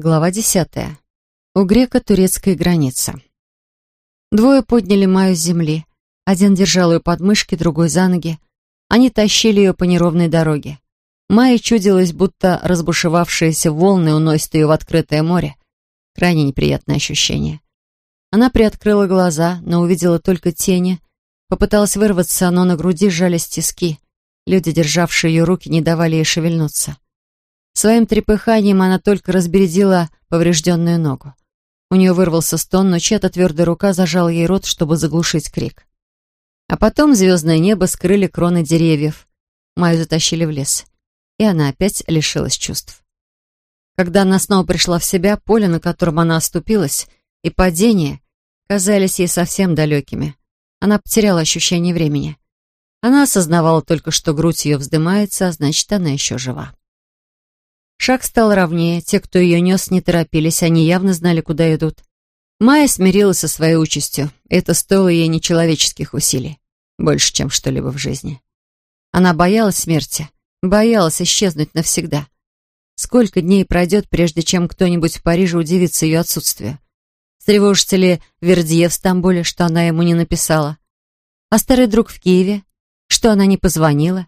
Глава десятая. У грека турецкая граница. Двое подняли Маю с земли. Один держал ее под мышки, другой за ноги. Они тащили ее по неровной дороге. Майе чудилось, будто разбушевавшиеся волны уносят ее в открытое море. Крайне неприятное ощущение. Она приоткрыла глаза, но увидела только тени. Попыталась вырваться, но на груди сжались тиски. Люди, державшие ее руки, не давали ей шевельнуться. Своим трепыханием она только разбередила поврежденную ногу. У нее вырвался стон, но чья-то твердая рука зажала ей рот, чтобы заглушить крик. А потом звездное небо скрыли кроны деревьев. Маю затащили в лес. И она опять лишилась чувств. Когда она снова пришла в себя, поле, на котором она оступилась, и падение казались ей совсем далекими. Она потеряла ощущение времени. Она осознавала только, что грудь ее вздымается, а значит, она еще жива. Шаг стал ровнее, те, кто ее нес, не торопились, они явно знали, куда идут. Майя смирилась со своей участью, это стоило ей нечеловеческих усилий, больше, чем что-либо в жизни. Она боялась смерти, боялась исчезнуть навсегда. Сколько дней пройдет, прежде чем кто-нибудь в Париже удивится ее отсутствию? Тревожится ли Вердье в Стамбуле, что она ему не написала? А старый друг в Киеве? Что она не позвонила?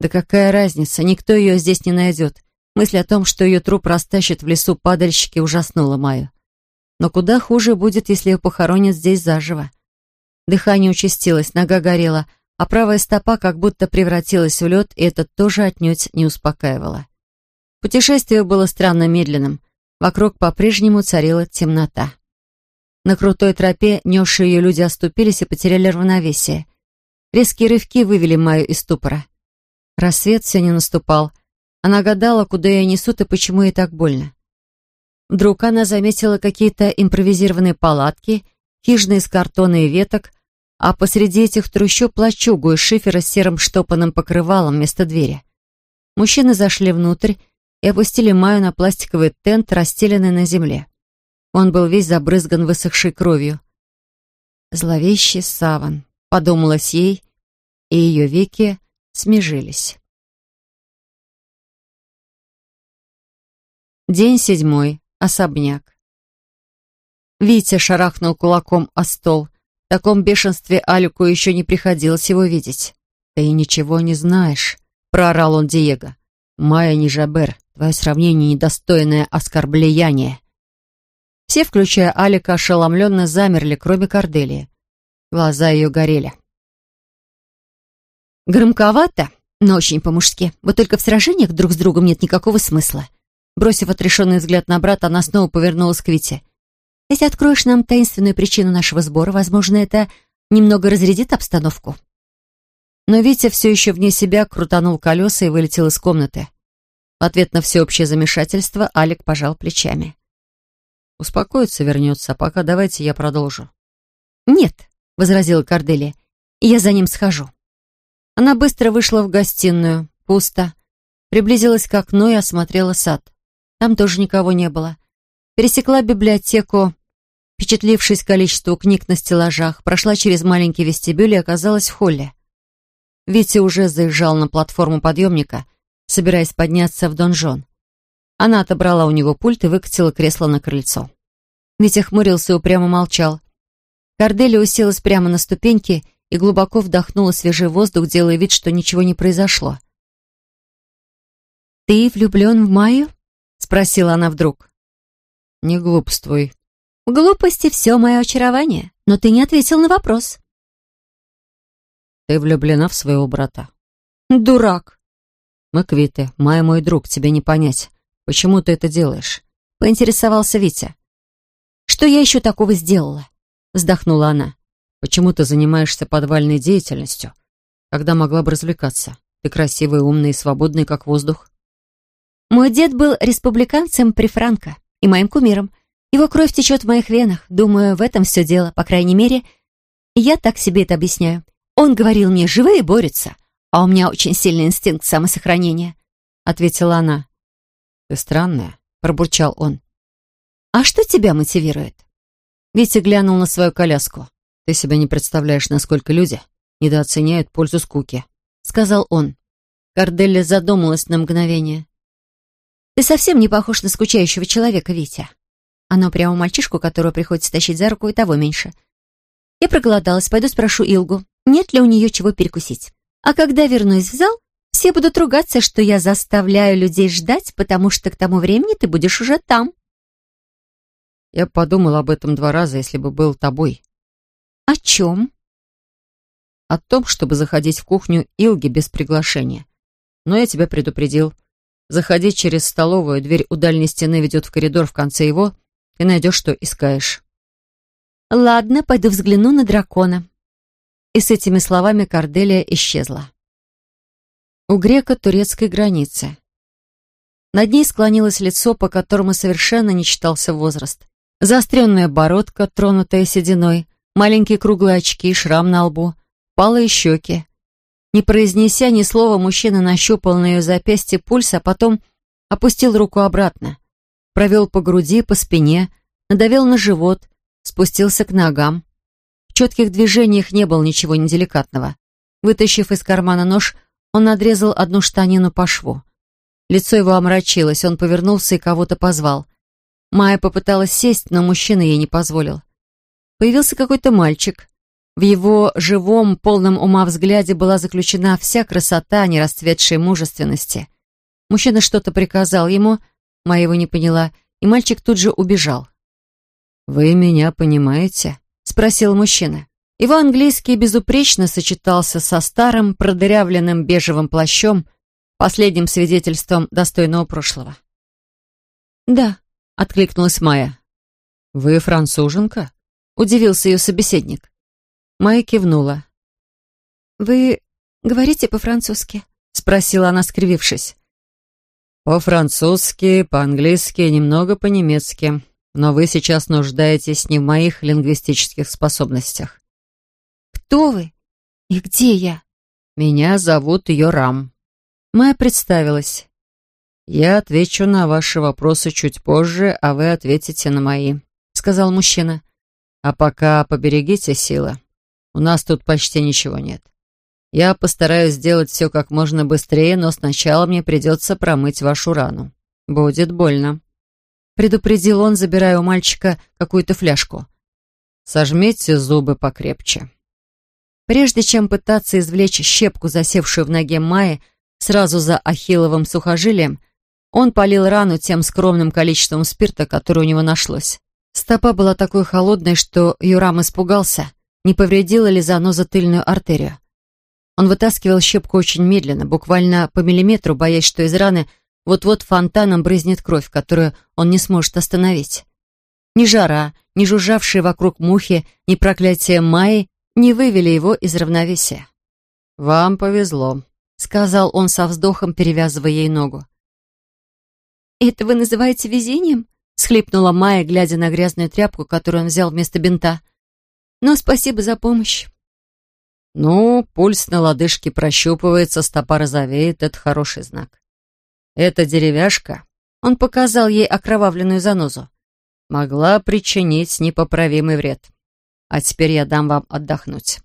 Да какая разница, никто ее здесь не найдет. Мысль о том, что ее труп растащат в лесу падальщики, ужаснула Майю. Но куда хуже будет, если ее похоронят здесь заживо. Дыхание участилось, нога горела, а правая стопа как будто превратилась в лед, и это тоже отнюдь не успокаивало. Путешествие было странно медленным. Вокруг по-прежнему царила темнота. На крутой тропе несшие ее люди оступились и потеряли равновесие. Резкие рывки вывели Майю из ступора. Рассвет все не наступал, она гадала, куда ее несут и почему ей так больно. Вдруг она заметила какие-то импровизированные палатки, хижины из картона и веток, а посреди этих трущоб плачугу из шифера с серым штопанным покрывалом вместо двери. Мужчины зашли внутрь и опустили Маю на пластиковый тент, расстеленный на земле. Он был весь забрызган высохшей кровью. «Зловещий саван», — подумалось ей, и ее веки смежились. День седьмой. Особняк. Витя шарахнул кулаком о стол. В таком бешенстве Алику еще не приходилось его видеть. «Ты ничего не знаешь», — проорал он Диего. «Майя Нижабер, твое сравнение недостойное оскорбление». Все, включая Алика, ошеломленно замерли, кроме Корделии. Глаза ее горели. «Громковато, но очень по-мужски. Вот только в сражениях друг с другом нет никакого смысла. Бросив отрешенный взгляд на брата, она снова повернулась к Вите. «Если откроешь нам таинственную причину нашего сбора, возможно, это немного разрядит обстановку». Но Витя все еще вне себя крутанул колеса и вылетел из комнаты. В ответ на всеобщее замешательство Алик пожал плечами. «Успокоится, вернется, а пока давайте я продолжу». «Нет», — возразила Корделия, — «я за ним схожу». Она быстро вышла в гостиную. Пусто. Приблизилась к окну и осмотрела сад. Там тоже никого не было. Пересекла библиотеку, впечатлившись количеству книг на стеллажах, прошла через маленький вестибюль и оказалась в холле. Витя уже заезжал на платформу подъемника, собираясь подняться в донжон. Она отобрала у него пульт и выкатила кресло на крыльцо. Витя хмурился и упрямо молчал. Корделия уселась прямо на ступеньки и глубоко вдохнула свежий воздух, делая вид, что ничего не произошло. «Ты влюблен в Майю?» — спросила она вдруг. «Не глупствуй». «В глупости все мое очарование, но ты не ответил на вопрос». «Ты влюблена в своего брата». «Дурак». «Мы квиты. Майя мой друг, тебе не понять. Почему ты это делаешь?» — поинтересовался Витя. «Что я еще такого сделала?» — вздохнула она. «Почему ты занимаешься подвальной деятельностью, когда могла бы развлекаться? Ты красивый, умный и свободный, как воздух». Мой дед был республиканцем при Франко и моим кумиром. Его кровь течет в моих венах. Думаю, в этом все дело. По крайней мере, я так себе это объясняю. Он говорил мне, живые борются, а у меня очень сильный инстинкт самосохранения», — ответила она. «Ты странная», — пробурчал он. «А что тебя мотивирует?» Витя глянул на свою коляску. «Ты себе не представляешь, насколько люди недооценяют пользу скуки», — сказал он. Корделия задумалась на мгновение. Ты совсем не похож на скучающего человека, Витя. Оно прямо мальчишку, которого приходится тащить за руку, и того меньше. Я проголодалась, пойду спрошу Илгу, нет ли у нее чего перекусить. А когда вернусь в зал, все будут ругаться, что я заставляю людей ждать, потому что к тому времени ты будешь уже там. Я подумал об этом два раза, если бы был тобой. О чем? О том, чтобы заходить в кухню Илги без приглашения. Но я тебя предупредил. Заходи через столовую, дверь у дальней стены ведет в коридор в конце его, и найдешь, что искаешь. Ладно, пойду взгляну на дракона. И с этими словами Корделия исчезла. У грека турецкой границы. Над ней склонилось лицо, по которому совершенно не читался возраст. Заостренная бородка, тронутая сединой, маленькие круглые очки, шрам на лбу, палые щеки. Не произнеся ни слова, мужчина нащупал на ее запястье пульс, а потом опустил руку обратно. Провел по груди, по спине, надавил на живот, спустился к ногам. В четких движениях не было ничего неделикатного. Вытащив из кармана нож, он надрезал одну штанину по шву. Лицо его омрачилось, он повернулся и кого-то позвал. Майя попыталась сесть, но мужчина ей не позволил. Появился какой-то мальчик. В его живом, полном ума взгляде была заключена вся красота нерасцветшей мужественности. Мужчина что-то приказал ему, Майя его не поняла, и мальчик тут же убежал. «Вы меня понимаете?» — спросил мужчина. Его английский безупречно сочетался со старым продырявленным бежевым плащом, последним свидетельством достойного прошлого. «Да», — откликнулась Майя. «Вы француженка?» — удивился ее собеседник. Майя кивнула. «Вы говорите по-французски?» — спросила она, скривившись. «По-французски, по-английски, немного по-немецки», но вы сейчас нуждаетесь не в моих лингвистических способностях. Кто вы? И где я? Меня зовут Йорам. Майя представилась. Я отвечу на ваши вопросы чуть позже, а вы ответите на мои, сказал мужчина. А пока поберегите силы. У нас тут почти ничего нет. Я постараюсь сделать все как можно быстрее, но сначала мне придется промыть вашу рану. Будет больно предупредил он, забирая у мальчика какую-то фляжку. «Сожмите зубы покрепче». Прежде чем пытаться извлечь щепку, засевшую в ноге Майи, сразу за ахилловым сухожилием, он полил рану тем скромным количеством спирта, которое у него нашлось. Стопа была такой холодной, что Юрам испугался, не повредила ли заноза тыльную артерию. Он вытаскивал щепку очень медленно, буквально по миллиметру, боясь, что из раны вот-вот фонтаном брызнет кровь, которую он не сможет остановить. Ни жара, ни жужжавшие вокруг мухи, ни проклятие Майи не вывели его из равновесия. «Вам повезло», — сказал он со вздохом, перевязывая ей ногу. «Это вы называете везением?» — схлипнула Майя, глядя на грязную тряпку, которую он взял вместо бинта. «Но спасибо за помощь». «Ну, пульс на лодыжке прощупывается, стопа розовеет, это хороший знак. Эта деревяшка, он показал ей окровавленную занозу, могла причинить непоправимый вред. А теперь я дам вам отдохнуть.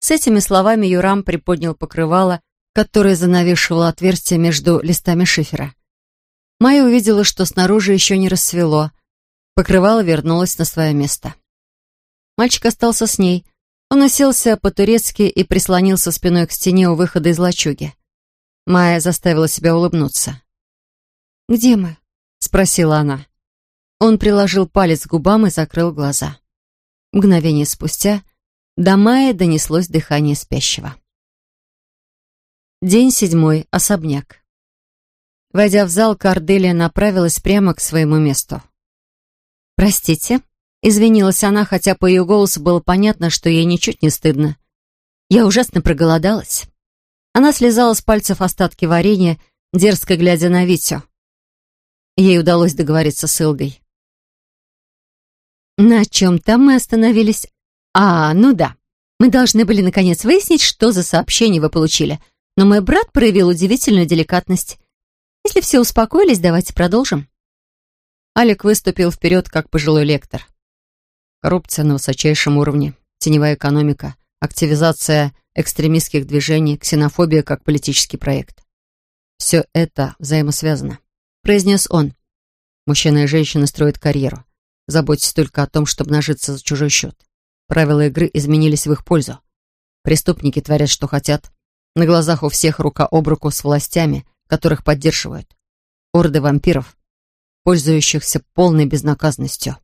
С этими словами Юрам приподнял покрывало, которое занавешивало отверстие между листами шифера. Майя увидела, что снаружи еще не рассвело. Покрывало вернулось на свое место. Мальчик остался с ней. Он уселся по-турецки и прислонился спиной к стене у выхода из лачуги. Майя заставила себя улыбнуться. «Где мы?» — спросила она. Он приложил палец к губам и закрыл глаза. Мгновение спустя до Майи донеслось дыхание спящего. День седьмой. Особняк. Войдя в зал, Корделия направилась прямо к своему месту. «Простите», — извинилась она, хотя по ее голосу было понятно, что ей ничуть не стыдно. «Я ужасно проголодалась». Она слезала с пальцев остатки варенья, дерзко глядя на Витю. Ей удалось договориться с Илгой. «На чем там мы остановились? А, ну да. Мы должны были наконец выяснить, что за сообщение вы получили. Но мой брат проявил удивительную деликатность. Если все успокоились, давайте продолжим». Алик выступил вперед, как пожилой лектор. Коррупция на высочайшем уровне, теневая экономика, активизация экстремистских движений, ксенофобия как политический проект. Все это взаимосвязано. произнес он. Мужчина и женщина строят карьеру. Заботьтесь только о том, чтобы нажиться за чужой счет. Правила игры изменились в их пользу. Преступники творят, что хотят. На глазах у всех рука об руку с властями, которых поддерживают. Орды вампиров, пользующихся полной безнаказанностью.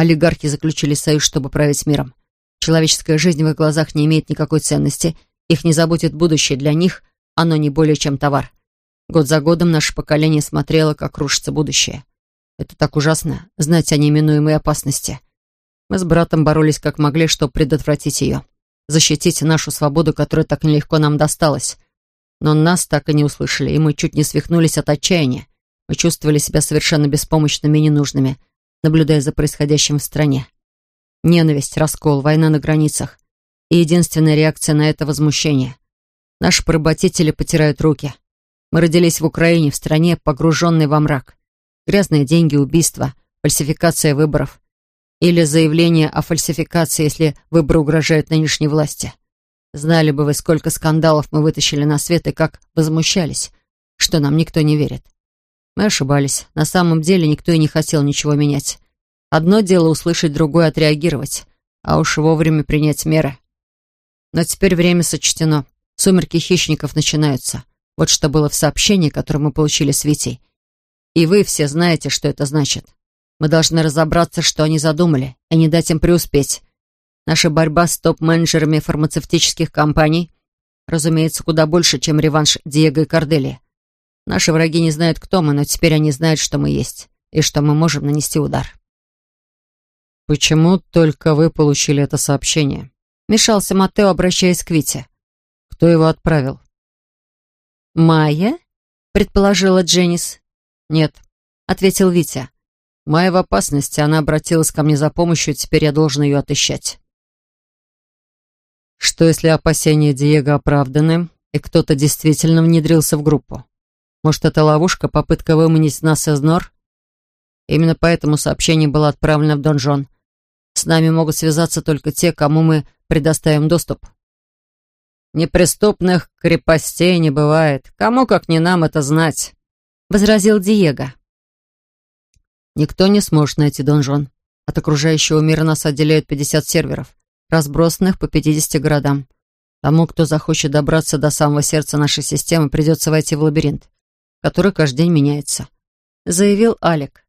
Олигархи заключили союз, чтобы править миром. Человеческая жизнь в их глазах не имеет никакой ценности, их не заботит будущее, для них оно не более чем товар. Год за годом наше поколение смотрело, как рушится будущее. Это так ужасно, знать о неминуемой опасности. Мы с братом боролись как могли, чтобы предотвратить ее. Защитить нашу свободу, которая так нелегко нам досталась. Но нас так и не услышали, и мы чуть не свихнулись от отчаяния. Мы чувствовали себя совершенно беспомощными и ненужными, наблюдая за происходящим в стране. Ненависть, раскол, война на границах. И единственная реакция на это — возмущение. Наши поработители потирают руки. Мы родились в Украине, в стране, погруженной во мрак. Грязные деньги, убийства, фальсификация выборов. Или заявление о фальсификации, если выборы угрожают нынешней власти. Знали бы вы, сколько скандалов мы вытащили на свет и как возмущались, что нам никто не верит. Мы ошибались. На самом деле никто и не хотел ничего менять. Одно дело услышать, другое отреагировать, а уж вовремя принять меры. Но теперь время сочтено. Сумерки хищников начинаются. Вот что было в сообщении, которое мы получили с Витей. И вы все знаете, что это значит. Мы должны разобраться, что они задумали, и не дать им преуспеть. Наша борьба с топ-менеджерами фармацевтических компаний, разумеется, куда больше, чем реванш Диего и Кордели. Наши враги не знают, кто мы, но теперь они знают, что мы есть, и что мы можем нанести удар. «Почему только вы получили это сообщение?» Мешался Матео, обращаясь к Вите. «Кто его отправил?» «Майя?» — предположила Дженнис. «Нет», — ответил Витя. Майя в опасности, она обратилась ко мне за помощью, теперь я должен ее отыщать. Что если опасения Диего оправданы, и кто-то действительно внедрился в группу? Может, это ловушка, попытка выманить нас из нор? Именно поэтому сообщение было отправлено в донжон. С нами могут связаться только те, кому мы предоставим доступ. «Неприступных крепостей не бывает. Кому, как не нам, это знать», — возразил Диего. Никто не сможет найти донжон. От окружающего мира нас отделяют 50 серверов, разбросанных по 50 городам. Тому, кто захочет добраться до самого сердца нашей системы, придется войти в лабиринт, который каждый день меняется», — заявил Алик.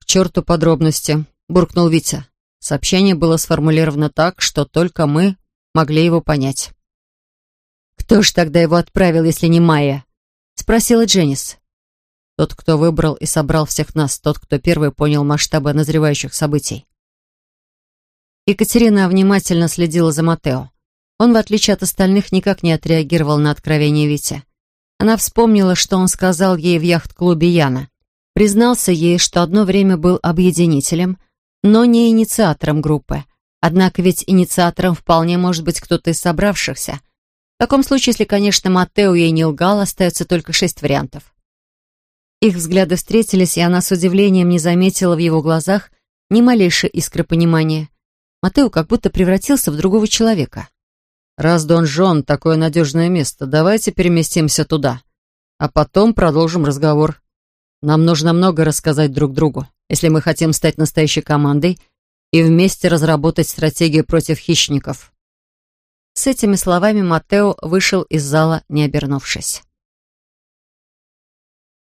«К черту подробности», — буркнул Витя. Сообщение было сформулировано так, что только мы могли его понять. «Кто ж тогда его отправил, если не Майя?» — спросила Дженнис. Тот, кто выбрал и собрал всех нас, тот, кто первый понял масштабы назревающих событий. Екатерина внимательно следила за Матео. Он, в отличие от остальных, никак не отреагировал на откровение Вити. Она вспомнила, что он сказал ей в яхт-клубе Яна. Признался ей, что одно время был объединителем, но не инициатором группы. Однако ведь инициатором вполне может быть кто-то из собравшихся. В таком случае, если, конечно, Матео ей не лгал, остается только шесть вариантов. Их взгляды встретились, и она с удивлением не заметила в его глазах ни малейшей искры понимания. Матео как будто превратился в другого человека. «Раз Дон Жон — такое надежное место, давайте переместимся туда, а потом продолжим разговор. Нам нужно много рассказать друг другу, если мы хотим стать настоящей командой и вместе разработать стратегию против хищников». С этими словами Матео вышел из зала, не обернувшись.